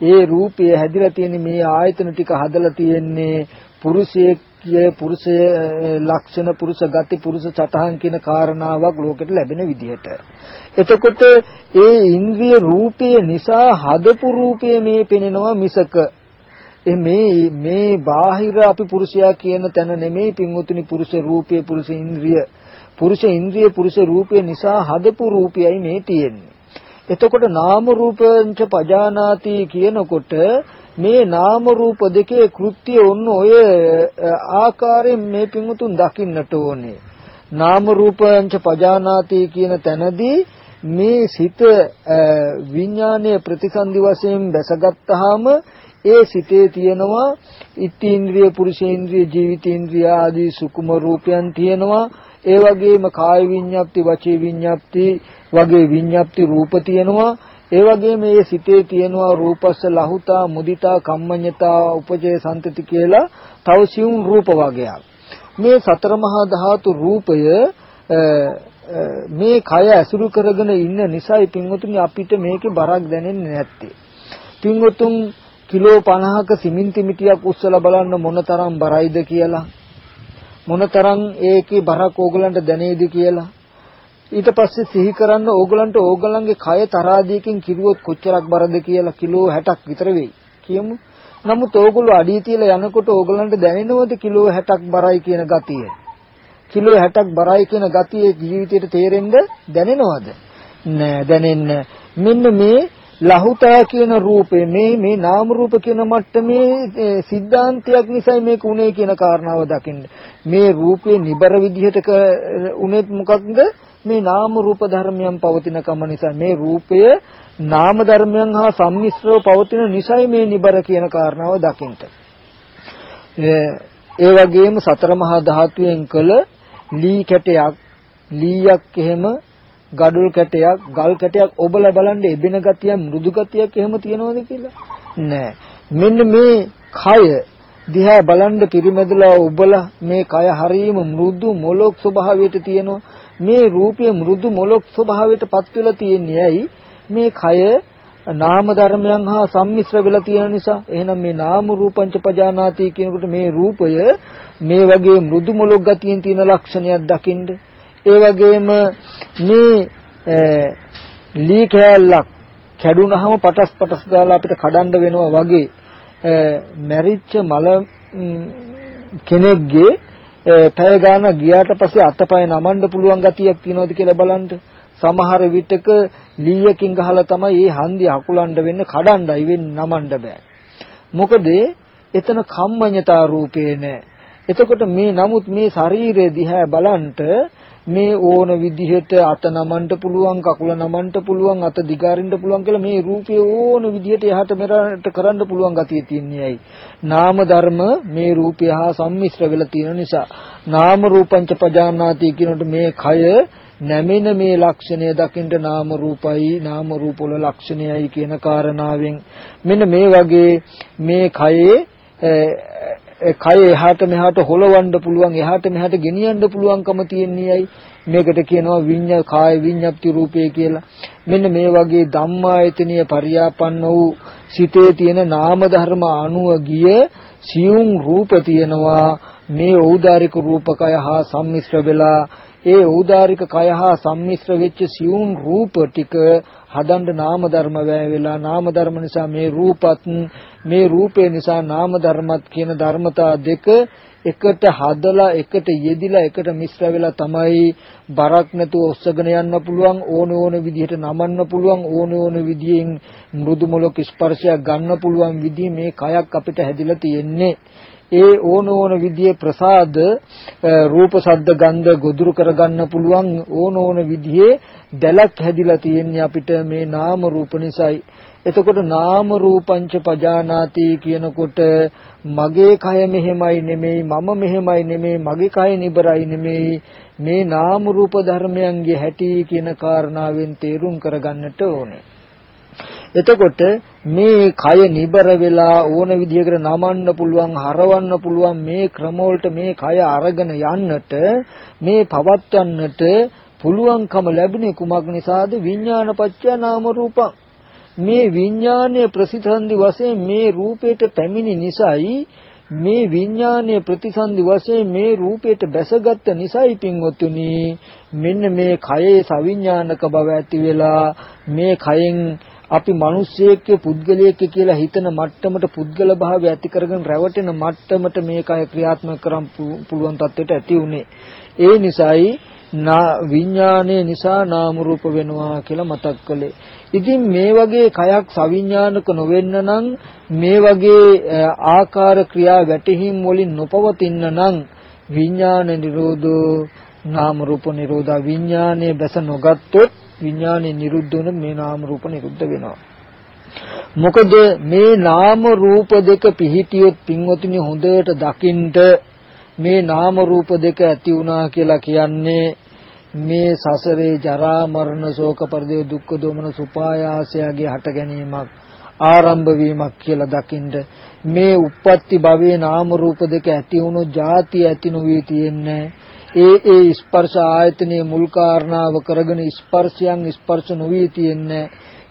ඒ රූපය හැදිලා තියෙන මේ ආයතන ටික හදලා තියෙන්නේ පුරුෂයේ පුරුෂ ලක්ෂණ පුරුෂ ගති පුරුෂ සතහන් කියන කාරණාවක් ලෝකෙට ලැබෙන විදිහට. එතකොට ඒ ඉන්ද්‍රිය රූපය නිසා හදපු රූපය මේ පෙනෙනවා මිසක. මේ මේ බාහිර අපි පුරුෂයා කියන තැන නෙමෙයි පින්වතුනි පුරුෂ රූපය පුරුෂ ඉන්ද්‍රිය පුරුෂ ඉන්ද්‍රිය පුරුෂ රූපය නිසා හදපු රූපයයි මේ තියෙන්නේ එතකොට නාම රූපංච පජානාති කියනකොට මේ නාම රූප දෙකේ කෘත්‍ය ඔන්න ඔය ආකාරයෙන් මේ පිඟුතුන් දකින්නට ඕනේ. නාම රූපංච පජානාති කියන තැනදී මේ සිත විඥානයේ ප්‍රතිසන්දි වශයෙන් දැසගත්තාම ඒ සිතේ තියෙනවා ඉත්තේන්ද්‍රිය පුරුෂේන්ද්‍රිය ජීවිතේන්ද්‍රිය ආදී සුකුම රූපයන් තියෙනවා ඒ වගේම කාය විඤ්ඤාප්ති වචී විඤ්ඤාප්ති වගේ විඤ්ඤාප්ති රූප තියෙනවා ඒ වගේම මේ සිතේ තියෙනවා රූපස්ස ලහුතා මුදිතා කම්මඤ්ඤතා උපජේ සම්තති කියලා තව සියුම් රූප වර්ගයක්. මේ සතර මහා ධාතු රූපය මේ කය ඇසුරු කරගෙන ඉන්න නිසායි පින්වතුනි අපිට මේකේ බරක් දැනෙන්නේ නැත්තේ. පින්වතුන් කිලෝ 50ක සිමෙන්ති මිටියක් උස්සලා බලන්න මොනතරම් බරයිද කියලා මොනතරම් ඒකේ බරක් ඕගලන්ට දැනේද කියලා ඊට පස්සේ සිහි කරන්න ඕගලන්ට ඕගලන්ගේ කය තරාදීකින් කිරුවොත් කොච්චරක් බරද කියලා කිලෝ 60ක් විතර වෙයි කියමු. නමුත් ඕගොල්ලෝ අඩිය තියලා යනකොට ඕගලන්ට දැනෙනවද කිලෝ 60ක් බරයි කියන ගතිය? කිලෝ 60ක් බරයි කියන ගතිය ජීවිතේට තේරෙන්න දැනෙනවද? නෑ දැනෙන්නේ. මෙන්න මේ ලහුතා කියන රූපේ මේ මේ නාම රූප කියන මට්ටමේ සිද්ධාන්තයක් නිසායි මේක උනේ කියන කාරණාව දකින්න. මේ රූපේ නිබර විදිහට උනේත් මොකක්ද? මේ නාම රූප ධර්මයන් පවතින කම නිසා මේ රූපය නාම ධර්මයන් හා සම්මිශ්‍රව පවතින නිසයි මේ නිබර කියන කාරණාව දකින්න. ඒ වගේම සතර මහා ධාතුයෙන් කළ ලී කැටයක් ලීයක් එහෙම ගඩොල් කැටයක් ගල් කැටයක් ඔබලා බලන්න එබෙන ගතිය මෘදු ගතියක් එහෙම තියනවද කියලා? නෑ. මෙන්න මේ කය දිහා බලන්න පිරිමැදලා ඔබලා මේ කය හරීම මෘදු මොලොක් ස්වභාවයට තියෙනවා. මේ රූපය මෘදු මොලොක් ස්වභාවයට පත් වෙලා තියෙන්නේ ඇයි? මේ කය නාම ධර්මයන් හා සම්මිශ්‍ර වෙලා තියෙන නිසා. එහෙනම් මේ නාම රූපංච පජානාති කියනකොට මේ රූපය මේ වගේ මෘදු මොලොක් ගතියෙන් තියෙන ලක්ෂණයක් දකින්න ඒ වගේම මේ ලී කෑල්ලක් කැඩුනහම පටස් පටස් දාලා අපිට කඩන්න වෙනවා වගේ මැරිච්ච මල කෙනෙක්ගේ පැය ගාන ගියාට පස්සේ අතපය නමන්න පුළුවන් ගතියක් තියනවද කියලා බලන්න. සමහර විටක ලීයකින් ගහලා තමයි මේ හන්දිය අකුලන්න වෙන්නේ කඩන්නයි වෙන්නේ නමන්න බෑ. මොකද එතන කම්මඤ්ඤතා රූපේ නෑ. එතකොට මේ නමුත් මේ ශරීරය දිහා බලන්ට මේ ඕන විදිහට අත නමන්න පුළුවන් කකුල නමන්න පුළුවන් අත දිගාරින්න පුළුවන් කියලා මේ රූපය ඕන විදිහට එහාට මෙහාට කරන්න පුළුවන් ගතිය තියන්නේ ඇයි? නාම ධර්ම මේ රූපය හා සම්මිශ්‍ර වෙලා තියෙන නිසා. නාම රූපංච පජානාති කියනකොට මේ කය නැමෙන මේ ලක්ෂණය දකින්න නාම රූපයි නාම රූප වල ලක්ෂණයයි කියන කාරණාවෙන් මෙන්න මේ වගේ මේ කයේ කය එහාට මෙහාට හොලවන්න පුළුවන් එහාට මෙහාට ගෙනියන්න පුළුවන්කම තියෙන්නේයි මේකට කියනවා විඤ්ඤා කාය විඤ්ඤාප්ති රූපේ කියලා. මෙන්න මේ වගේ ධම්මායතනීය පරියාපන්න වූ සිතේ තියෙන නාම ධර්ම අනුව ගිය සියුම් රූප තියෙනවා. මේ ඖදාරික රූපකය හා සම්මිශ්‍ර වෙලා ඒ ඖදාරික කය හා සම්මිශ්‍ර වෙච්ච සියුම් රූප ටික හදන්න නාම ධර්ම වැය වෙලා නාම ධර්ම නිසා මේ රූපත් මේ රූපේ නිසා නාම ධර්මත් කියන ධර්මතා දෙක එකට හදලා එකට යෙදිලා එකට මිශ්‍ර වෙලා තමයි බරක් නැතුව ඔස්සගෙන යන්න පුළුවන් ඕන ඕන විදිහට නමන්න පුළුවන් ඕන ඕන විදිහෙන් මෘදු මොලක ස්පර්ශයක් ගන්න පුළුවන් විදිහ මේ කයක් අපිට හැදිලා තියෙන්නේ. ඒ ඕන ඕන විදිහේ ප්‍රසාද රූප ශබ්ද ගන්ධ ගොදුරු කරගන්න පුළුවන් ඕන ඕන විදිහේ දැලක් හැදිලා තියෙන්නේ අපිට මේ නාම රූප නිසායි එතකොට නාම රූපංච පජානාති කියනකොට මගේ කය මෙහෙමයි නෙමෙයි මම මෙහෙමයි නෙමෙයි මගේ කය නිබරයි නෙමෙයි මේ නාම රූප ධර්මයන්ගේ හැටි කියන කාරණාවෙන් තේරුම් කරගන්නට ඕනේ. එතකොට මේ කය නිබර වෙලා ඕන විදිහකට නමන්න පුළුවන් හරවන්න පුළුවන් මේ ක්‍රමවලට මේ කය අරගෙන යන්නට මේ පවත්වන්නට පුළුවන්කම ලැබුණේ කුමක් නිසාද? විඥානපච්චය නාම රූපං. මේ විඥානයේ ප්‍රසිද්ධන්දි වශයෙන් මේ රූපයට පැමිණි නිසායි මේ විඥානයේ ප්‍රතිසන්දි වශයෙන් මේ රූපයට බැසගත් නිසයි පින්වතුනි. මෙන්න මේ කයේ සවිඥානික බව ඇති වෙලා මේ කයෙන් අපි මිනිස්සෙක් පුද්ගලයෙක් කියලා හිතන මට්ටමට පුද්ගල භාවය ඇති කරගෙන රැවටෙන මට්ටමට මේ කය ක්‍රියාත්මක කරන් පුළුවන් තත්ත්වයට ඇති උනේ ඒ නිසායි විඥානයේ නිසා නාම රූප වෙනවා කියලා මතක් කළේ. ඉතින් මේ වගේ කයක් සවිඥානික නොවෙන්න නම් මේ වගේ ආකාර ක්‍රියා වැටහිම් වලින් නොපවතින්න නම් විඥාන නිරෝධෝ නාම රූප නිරෝධා විඥානයේ බැස නොගත්තොත් විඥානේ නිරුද්ධ වෙන මේ නාම රූප නිරුද්ධ වෙනවා. මොකද මේ නාම රූප දෙක පිහිටියොත් පින්වතුනි හොඳට දකින්ට මේ නාම රූප දෙක ඇති වුණා කියලා කියන්නේ මේ සසරේ ජරා මරණ ශෝක පරිදේ දුක්ඛ දෝමන සුපායාසයගේ හට ගැනීමක් ආරම්භ වීමක් කියලා දකින්ද මේ උප්පත්ති භවයේ නාම රූප දෙක ඇති වුණු ಜಾති ඇති නොවී තියෙන්නේ ඒ ඒ ස්පර්ශ ආයතනයේ මුල් කාරණාව කරගෙන ස්පර්ශයන් ස්පර්ශ නොවී තියෙන්නේ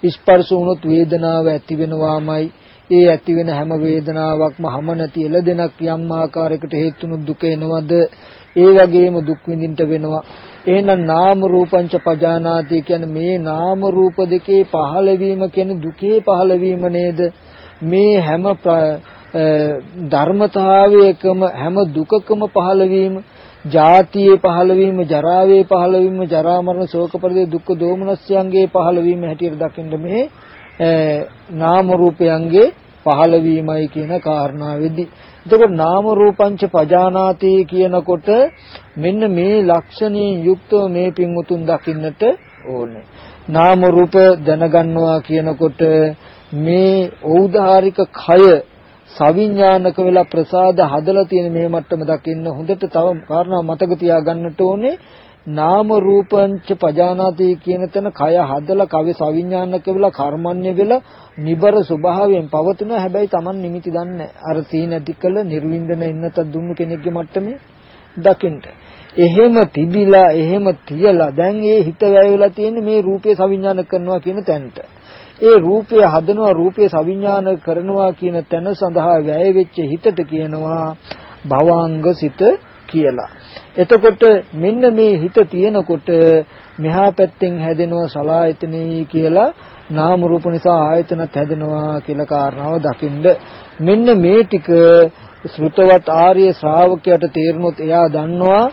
ස්පර්ශ වුණොත් වේදනාව ඇති වෙනවාමයි. ඒ ඇති වෙන හැම වේදනාවක්ම හැම නැති එළදෙනක් යම් ආකාරයකට හේතුණු දුක එනවද? ඒ වගේම දුක් විඳින්න වෙනවා. එහෙනම් නාම රූපංච පජානාති කියන්නේ මේ නාම රූප දෙකේ පහළවීම කියන්නේ දුකේ පහළවීම නේද? මේ හැම ධර්මතාවයකම හැම දුකකම පහළවීම ජාතියේ පහළවීම ජරාවේ පහළවීම ජරා මරණ ශෝක පරිදේ දුක්ඛ දෝමනස්යන්ගේ පහළවීම හැටියට දකින්න මේ නාම රූපයන්ගේ පහළවීමයි කියන කාරණාවෙදී එතකොට නාම රූපංච පජානාති කියනකොට මෙන්න මේ ලක්ෂණයෙන් යුක්තව මේ පින්වුතුන් දකින්නට ඕනේ. නාම රූප දැනගන්නවා කියනකොට මේ ඖදාාරික කය සවිඥානික වෙලා ප්‍රසාද හදලා තියෙන මේ මට්ටම දකින්න හොඳට තව කාරණා මතක තියාගන්නට ඕනේ නාම රූපංච පජානාති කියන තැන කය හදලා කවි සවිඥානික වෙලා කර්මන්නේ වෙලා නිබර ස්වභාවයෙන් පවතුන හැබැයි Taman නිමිති දන්නේ අර තීන ටිකල නිර්වින්දන ඉන්නත දුන්නු කෙනෙක්ගේ මට්ටමේ දකින්න. එහෙම තිබිලා එහෙම තියලා දැන් ඒ හිත වැයවිලා තියෙන්නේ මේ රූපය සවිඥානික කරනවා කියන තැනට. ඒ රූපය හදනවා රූපය සවිඥානික කරනවා කියන තැන සඳහා වැය වෙච්ච හිතට කියනවා භවංග සිත කියලා. එතකොට මෙන්න මේ හිත තියෙනකොට මෙහා පැත්තෙන් හැදෙනවා සලායතනෙයි කියලා නාම රූප නිසා ආයතනත් හැදෙනවා කියලා කාරණාව දකින්න මෙන්න මේ ටික ශ්‍රුතවත් ආර්ය ශ්‍රාවකයාට තේරුනොත් එයා දන්නවා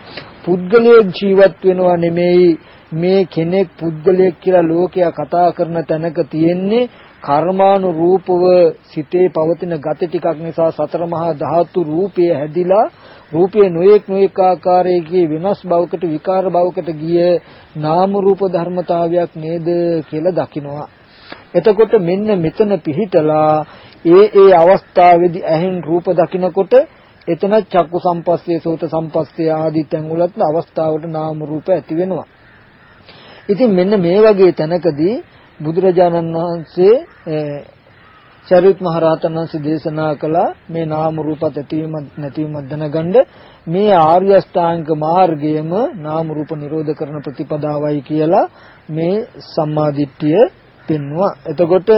පුද්ගලයෙක් ජීවත් වෙනවා නෙමෙයි මේ කෙනෙක් පුද්ගලයෙක් කියලා ලෝකයා කතා කරන තැනක තියෙන්නේ කර්මානුරූපව සිතේ පවතින ගති ටිකක් නිසා සතර මහා ධාතු රූපය හැදිලා රූපයේ නොයෙක් නොයෙක් ආකාරයේ වෙනස් භවකට විකාර භවකට ගිය නාම රූප ධර්මතාවයක් නේද කියලා දකිනවා. එතකොට මෙන්න මෙතන පිහිටලා ඒ ඒ අවස්ථාවේදී ඇහෙන් රූප දකිනකොට එතන චක්කු සම්පස්සේ සෝත සම්පස්සේ ආදී තැන් වලත් අවස්ථාවට නාම රූප ඇති වෙනවා. ඉතින් මෙන්න මේ වගේ තැනකදී බුදුරජාණන් වහන්සේ චරිත මහ රහතන් වහන්සේ දේශනා කළා මේ නාම රූපත් ඇතිවීමත් නැතිවීමත් දැනගන්න මේ ආර්ය අෂ්ටාංග මාර්ගයම නාම රූප නිරෝධ කරන ප්‍රතිපදාවයි කියලා මේ සම්මාදිට්ඨිය පෙන්වුවා. එතකොට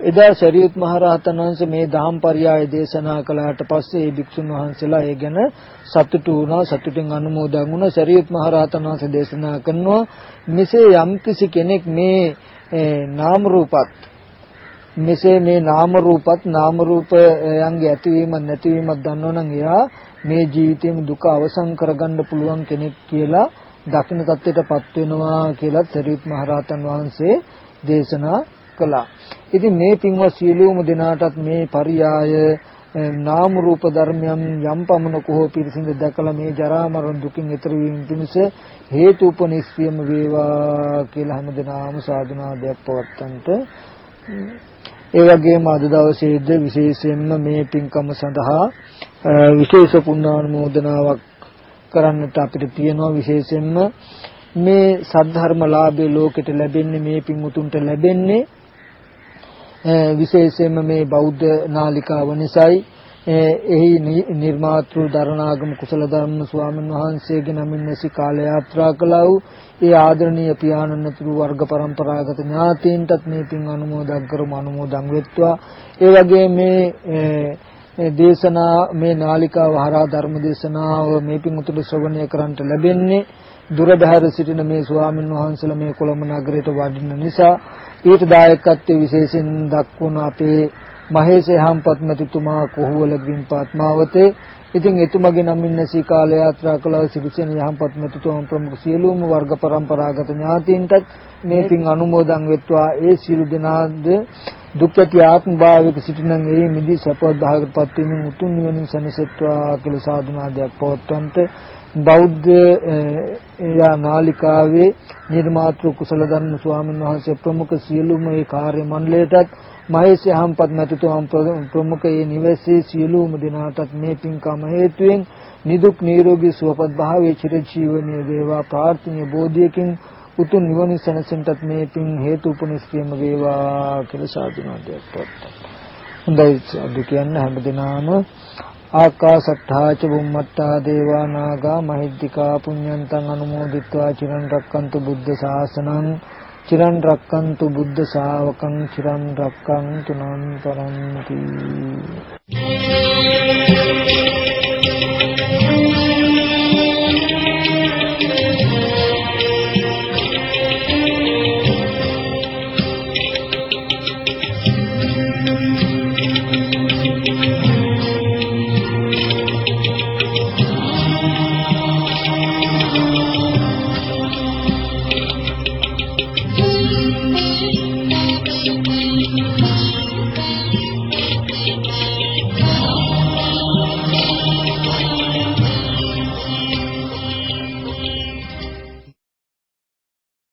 එදා ශරීයත් මහ රහතන් වහන්සේ මේ දහම් පරයය දේශනා කළාට පස්සේ ඒ භික්ෂුන් වහන්සේලා ඒ ගැන සතුටු වුණා සතුටින් අනුමෝදන් වුණා. ශරීයත් මහ රහතන් වහන්සේ දේශනා කරනවා මෙසේ යම්කිසි කෙනෙක් මේ නාම රූපත් මෙසේ මේ නාම රූපත් නාම රූපයන්ගේ ඇතිවීම නැතිවීමක් දන්නවනම් එයා මේ ජීවිතේම දුක අවසන් කරගන්න පුළුවන් කෙනෙක් කියලා දකින්න තත්ත්වයටපත් වෙනවා කියලා සරියුත් මහරහතන් වහන්සේ දේශනා කළා. ඉතින් මේ පින්වත් සියලුම දෙනාටත් මේ පරියාය නාම රූප ධර්මයන් යම් පමණක හෝ පිරිසිඳ දැකලා මේ ජරා මරණ දුකින් ඈතර වීම පිණිස හේතුපනිස්සියම වේවා කියලා හැමදෙනාම සාදුනාදයක් පවත්තන්ට ඒ වගේම අද දවසේද විශේෂයෙන්ම මේ පින්කම සඳහා විශේෂ පුණ්‍යානුමෝදනාවක් කරන්නට අපිට තියෙනවා විශේෂයෙන්ම මේ සද්ධර්ම ලාභයේ ලෝකෙට ලැබෙන්නේ මේ පින්මුතුන්ට ලැබෙන්නේ විශේෂයෙන්ම මේ බෞද්ධ නාලිකාව නිසායි. එහි නිර්මාතෘ දරණාගම කුසල ධර්ම ස්වාමීන් වහන්සේගේ නමින් නැසි කාල යාත්‍රා කළා වූ ඒ ආදරණීය පියාණන් ඇතුළු වර්ග પરම්පරාගත ඥාතීන්ටත් මේ පින් අනුමෝදන් කරමු අනුමෝදන් වෙත්වා. ඒ වගේ මේ දේශනා මේ නාලිකාව හරහා ධර්ම දේශනාව මේ පිංුතුළු ශ්‍රවණය කරන්ට ලැබෙන්නේ දුර බැහැර සිටින මේ ස්වාමින් වහන්සේලා මේ කොළඹ නගරයට වඩින්න නිසා ඊට දායකත්වයේ විශේෂයෙන් දක්වන අපේ මහේෂ හම්පත් මැතිතුමා කොහුවල ග්‍රින්පාත් මාවතේ ඉතින් එතුමගේ නමින් නැසී කාල යාත්‍රා කළා සිරිසෙන යහපත් මෙතුතුම ප්‍රමුඛ සියලුම වර්ග પરම්පරාගත ඥාතීන්ටත් මේ පින් අනුමෝදන් වෙත්වා. ඒ සියලු දෙනාද දුක්ඛති ආත්ම භාවයක සිටින ඒ මිදි සපවත් භාගයටපත් වීමෙන් උතුම් නිවනින් සැනසෙත්වා කියලා සාදුනාදයක් පවත්වන්ට බෞද්ධ යා නාලිකාවේ නිර්මාතෘ කුසල ධර්ම ස්වාමීන් වහන්සේ ප්‍රමුඛ සියලුම ඒ කාර්ය මණ්ඩලයටත් මහේශ හම්පත් මැතිතුමන් ප්‍රමුඛයේ නිවසේ සියලුම දෙනාටත් මේ පින්කම හේතුවෙන් නිදුක් නිරෝගී සුවපත් භාවයේ චිරජීවනයේ වේවා ප්‍රාර්ථනීය බෝධියකින් උතුම් නිවන සැනසෙන්නටත් මේ පින් හේතු උපනිශ්‍රේම වේවා කියලා සාදුනාදයක් පොත්ත. හොඳයි අද කියන්න හැමදෙනාම ආකාසට්ඨා ච බුම්මට්ඨා දේවා නාග මහිද්దికා පුඤ්ඤන්තං අනුමෝදිත්වා චිරන් රක්칸තු බුද්ධ ශාසනං චිරන් රක්칸තු බුද්ධ ශාවකං චිරන් රක්칸තු නං පරන්ති